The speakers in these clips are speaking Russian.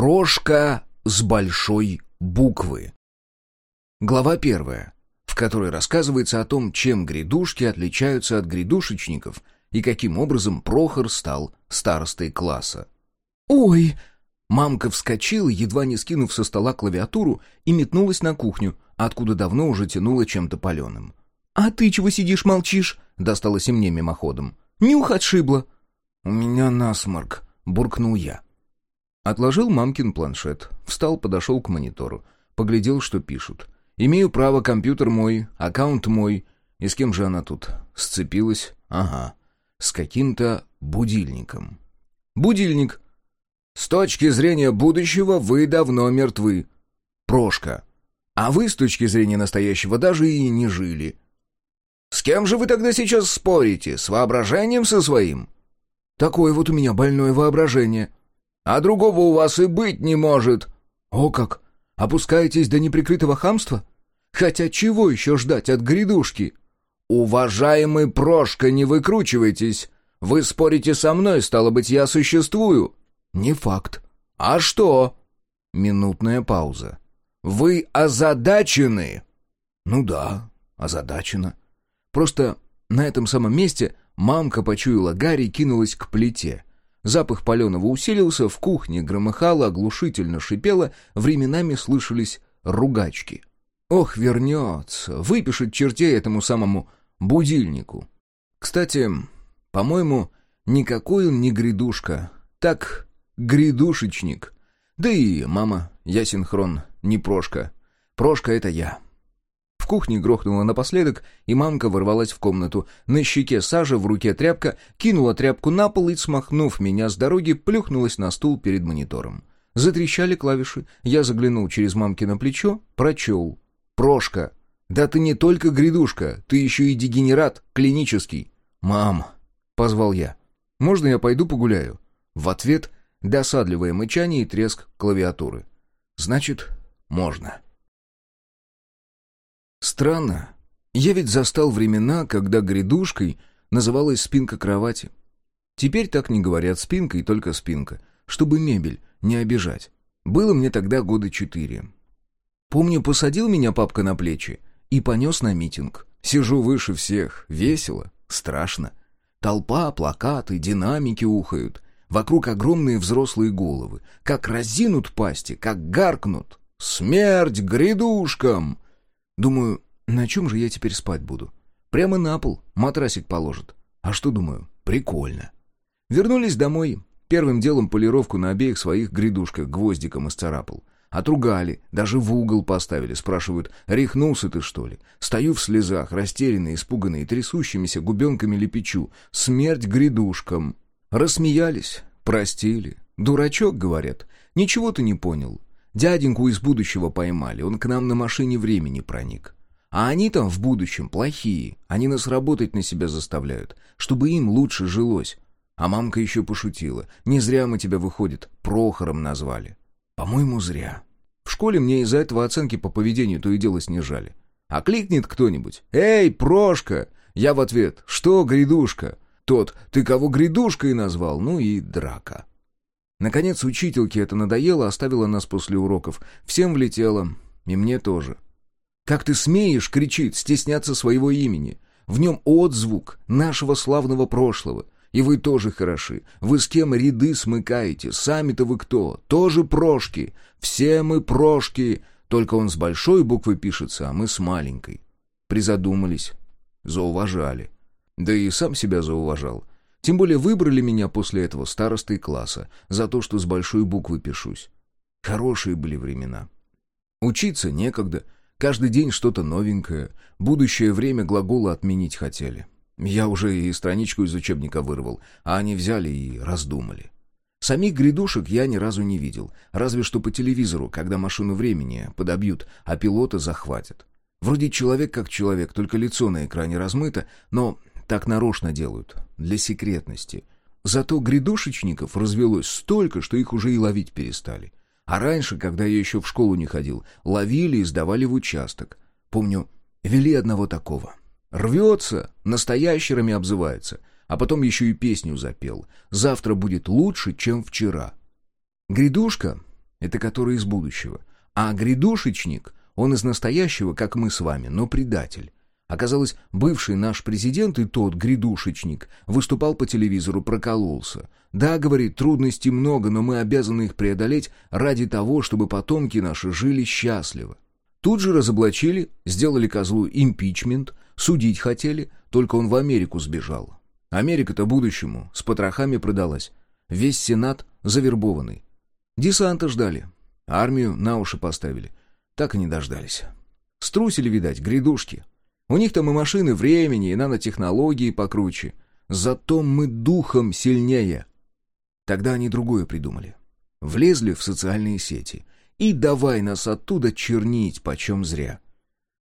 Прошка с большой буквы. Глава первая, в которой рассказывается о том, чем грядушки отличаются от грядушечников и каким образом Прохор стал старостой класса. «Ой!» Мамка вскочила, едва не скинув со стола клавиатуру, и метнулась на кухню, откуда давно уже тянуло чем-то паленым. «А ты чего сидишь, молчишь?» — досталось и мне мимоходом. «Нюх отшибло». «У меня насморк», — буркнул я. Отложил мамкин планшет, встал, подошел к монитору, поглядел, что пишут. «Имею право, компьютер мой, аккаунт мой». И с кем же она тут? Сцепилась? Ага. С каким-то будильником. Будильник. С точки зрения будущего вы давно мертвы. Прошка. А вы с точки зрения настоящего даже и не жили. С кем же вы тогда сейчас спорите? С воображением со своим? Такое вот у меня больное воображение. А другого у вас и быть не может. О как! Опускаетесь до неприкрытого хамства? Хотя чего еще ждать от грядушки? Уважаемый Прошка, не выкручивайтесь. Вы спорите со мной, стало быть, я существую. Не факт. А что? Минутная пауза. Вы озадачены? Ну да, озадачена. Просто на этом самом месте мамка почуяла Гарри и кинулась к плите — Запах паленого усилился, в кухне громыхало, оглушительно шипело, временами слышались ругачки. Ох, вернется, выпишет чертей этому самому будильнику. Кстати, по-моему, никакой он не грядушка, так грядушечник. Да и мама, я синхрон, не Прошка. Прошка — это я. Кухне грохнуло напоследок, и мамка ворвалась в комнату. На щеке сажа, в руке тряпка, кинула тряпку на пол и, смахнув меня с дороги, плюхнулась на стул перед монитором. Затрещали клавиши. Я заглянул через мамкино плечо, прочел. «Прошка! Да ты не только грядушка, ты еще и дегенерат клинический!» «Мам!» — позвал я. «Можно я пойду погуляю?» В ответ досадливое мычание и треск клавиатуры. «Значит, можно». Странно. Я ведь застал времена, когда грядушкой называлась спинка кровати. Теперь так не говорят спинка и только спинка, чтобы мебель не обижать. Было мне тогда года четыре. Помню, посадил меня папка на плечи и понес на митинг. Сижу выше всех, весело, страшно. Толпа, плакаты, динамики ухают. Вокруг огромные взрослые головы. Как разинут пасти, как гаркнут. «Смерть грядушкам!» Думаю, на чем же я теперь спать буду? Прямо на пол матрасик положат. А что думаю? Прикольно. Вернулись домой. Первым делом полировку на обеих своих грядушках гвоздиком исцарапал. Отругали, даже в угол поставили, спрашивают, рехнулся ты что ли? Стою в слезах, растерянный, испуганный, трясущимися губенками лепечу. Смерть грядушкам. Рассмеялись, простили. Дурачок, говорят. Ничего ты не понял. Дяденьку из будущего поймали, он к нам на машине времени проник. А они там в будущем плохие, они нас работать на себя заставляют, чтобы им лучше жилось. А мамка еще пошутила, не зря мы тебя, выходит, Прохором назвали. По-моему, зря. В школе мне из-за этого оценки по поведению то и дело снижали. А кликнет кто-нибудь «Эй, Прошка!» Я в ответ «Что, грядушка?» Тот «Ты кого грядушкой назвал?» Ну и драка. Наконец, учительке это надоело, оставила нас после уроков. Всем влетело. И мне тоже. «Как ты смеешь, — кричит, — стесняться своего имени? В нем отзвук нашего славного прошлого. И вы тоже хороши. Вы с кем ряды смыкаете? Сами-то вы кто? Тоже прошки. Все мы прошки. Только он с большой буквы пишется, а мы с маленькой. Призадумались. Зауважали. Да и сам себя зауважал. Тем более выбрали меня после этого старостой класса за то, что с большой буквы пишусь. Хорошие были времена. Учиться некогда, каждый день что-то новенькое. Будущее время глагола отменить хотели. Я уже и страничку из учебника вырвал, а они взяли и раздумали. Самих грядушек я ни разу не видел, разве что по телевизору, когда машину времени подобьют, а пилота захватят. Вроде человек как человек, только лицо на экране размыто, но так нарочно делают, для секретности. Зато грядушечников развелось столько, что их уже и ловить перестали. А раньше, когда я еще в школу не ходил, ловили и сдавали в участок. Помню, вели одного такого. Рвется, настоящерами обзывается, а потом еще и песню запел. «Завтра будет лучше, чем вчера». Грядушка Это который из будущего. А грядушечник, он из настоящего, как мы с вами, но предатель. Оказалось, бывший наш президент и тот, грядушечник, выступал по телевизору, прокололся. Да, говорит, трудностей много, но мы обязаны их преодолеть ради того, чтобы потомки наши жили счастливо. Тут же разоблачили, сделали козлу импичмент, судить хотели, только он в Америку сбежал. Америка-то будущему с потрохами продалась. Весь Сенат завербованный. Десанта ждали. Армию на уши поставили. Так и не дождались. Струсили, видать, грядушки. У них там и машины времени, и нанотехнологии покруче. Зато мы духом сильнее. Тогда они другое придумали. Влезли в социальные сети. И давай нас оттуда чернить почем зря.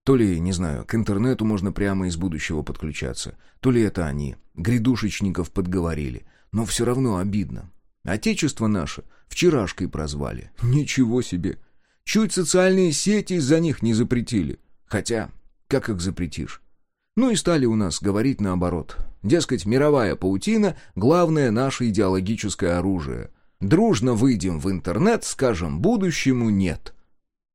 То ли, не знаю, к интернету можно прямо из будущего подключаться, то ли это они, грядушечников подговорили. Но все равно обидно. Отечество наше вчерашкой прозвали. Ничего себе. Чуть социальные сети из-за них не запретили. Хотя, как их запретишь? Ну и стали у нас говорить наоборот. Дескать, мировая паутина — главное наше идеологическое оружие. Дружно выйдем в интернет, скажем будущему «нет».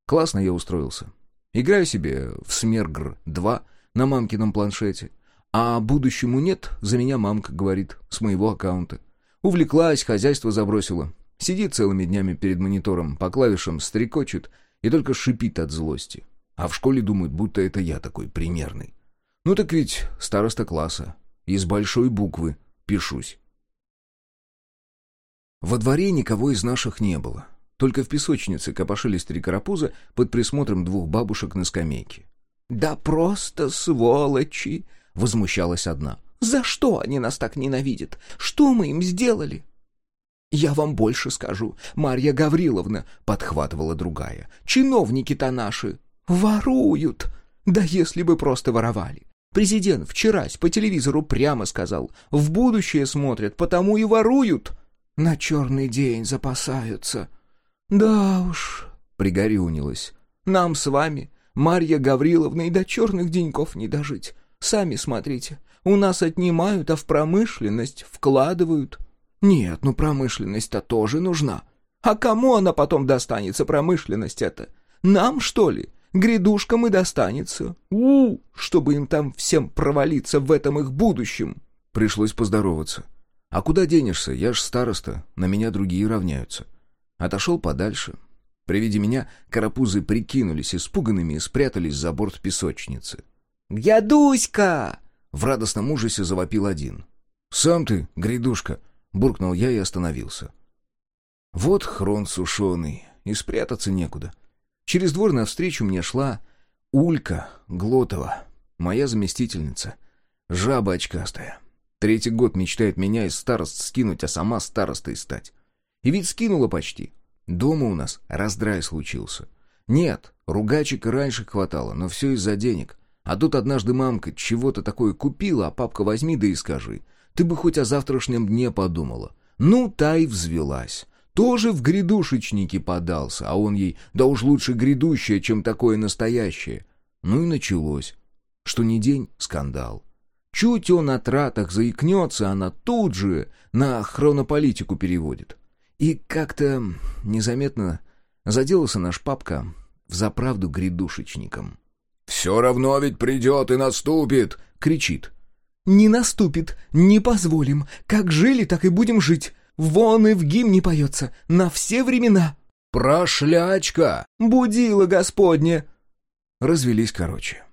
Классно я устроился. Играю себе в Смергр-2 на мамкином планшете. А будущему нет, за меня мамка говорит, с моего аккаунта. Увлеклась, хозяйство забросила. Сидит целыми днями перед монитором, по клавишам стрекочет и только шипит от злости. А в школе думают, будто это я такой примерный. Ну так ведь староста класса. Из большой буквы пишусь. Во дворе никого из наших не было. Только в песочнице копошились три карапуза под присмотром двух бабушек на скамейке. «Да просто сволочи!» — возмущалась одна. «За что они нас так ненавидят? Что мы им сделали?» «Я вам больше скажу, Марья Гавриловна», — подхватывала другая. «Чиновники-то наши воруют! Да если бы просто воровали! Президент вчерась по телевизору прямо сказал, в будущее смотрят, потому и воруют! На черный день запасаются!» «Да уж», — пригорюнилась, — «нам с вами, Марья Гавриловна, и до черных деньков не дожить. Сами смотрите, у нас отнимают, а в промышленность вкладывают. Нет, ну промышленность-то тоже нужна. А кому она потом достанется, промышленность это? Нам, что ли? Грядушкам и достанется. у чтобы им там всем провалиться в этом их будущем». Пришлось поздороваться. «А куда денешься? Я ж староста, на меня другие равняются». Отошел подальше. При виде меня карапузы прикинулись испуганными и спрятались за борт песочницы. «Где Дуська?» В радостном ужасе завопил один. «Сам ты, грядушка!» — буркнул я и остановился. Вот хрон сушеный, и спрятаться некуда. Через двор навстречу мне шла Улька Глотова, моя заместительница, жаба очкастая. Третий год мечтает меня из старост скинуть, а сама старостой стать. И ведь скинула почти. Дома у нас раздрай случился. Нет, ругачек раньше хватало, но все из-за денег. А тут однажды мамка чего-то такое купила, а папка возьми да и скажи. Ты бы хоть о завтрашнем дне подумала. Ну, та и взвелась. Тоже в грядушечники подался, а он ей, да уж лучше грядущее, чем такое настоящее. Ну и началось. Что не день — скандал. Чуть он о тратах заикнется, она тут же на хронополитику переводит. И как-то незаметно заделался наш папка в заправду грядушечником. «Все равно ведь придет и наступит!» — кричит. «Не наступит, не позволим. Как жили, так и будем жить. Вон и в гимне поется, на все времена». «Прошлячка!» «Будила Господне!» Развелись короче.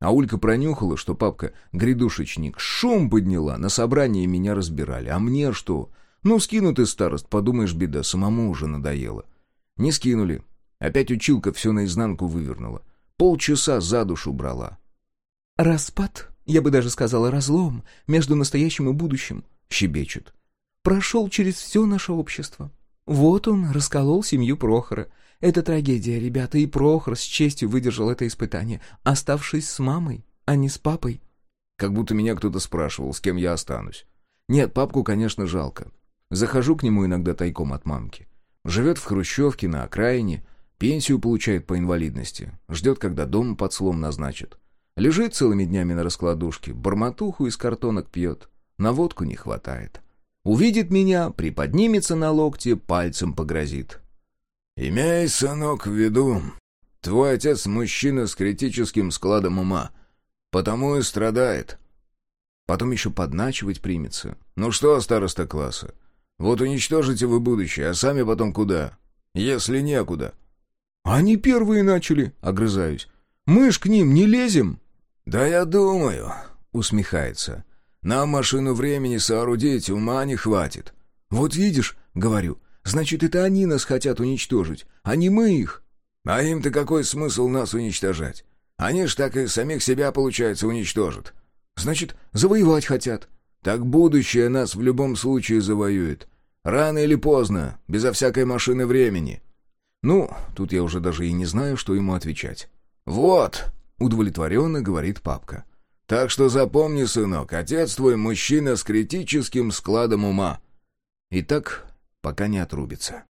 А Улька пронюхала, что папка грядушечник шум подняла, на собрании меня разбирали. А мне что? Ну, скину ты, старост, подумаешь, беда, самому уже надоело. Не скинули. Опять училка все наизнанку вывернула. Полчаса за душу брала. «Распад, я бы даже сказала разлом, между настоящим и будущим», — щебечет. «Прошел через все наше общество. Вот он расколол семью Прохора. Это трагедия, ребята, и Прохор с честью выдержал это испытание, оставшись с мамой, а не с папой». Как будто меня кто-то спрашивал, с кем я останусь. Нет, папку, конечно, жалко. Захожу к нему иногда тайком от мамки. Живет в хрущевке на окраине, пенсию получает по инвалидности, ждет, когда дом под слом назначат. Лежит целыми днями на раскладушке, бормотуху из картонок пьет, на водку не хватает. Увидит меня, приподнимется на локте, пальцем погрозит. «Имей, сынок, в виду, твой отец мужчина с критическим складом ума, потому и страдает». Потом еще подначивать примется. «Ну что, староста класса, вот уничтожите вы будущее, а сами потом куда? Если некуда». «Они первые начали», — огрызаюсь. «Мы ж к ним не лезем». «Да я думаю», — усмехается. «Нам машину времени соорудить ума не хватит». «Вот видишь», — говорю, — «значит, это они нас хотят уничтожить, а не мы их». «А им-то какой смысл нас уничтожать? Они ж так и самих себя, получается, уничтожат». «Значит, завоевать хотят». «Так будущее нас в любом случае завоюет. Рано или поздно, безо всякой машины времени». Ну, тут я уже даже и не знаю, что ему отвечать. «Вот», — удовлетворенно говорит папка. «Так что запомни, сынок, отец твой мужчина с критическим складом ума». И так, пока не отрубится.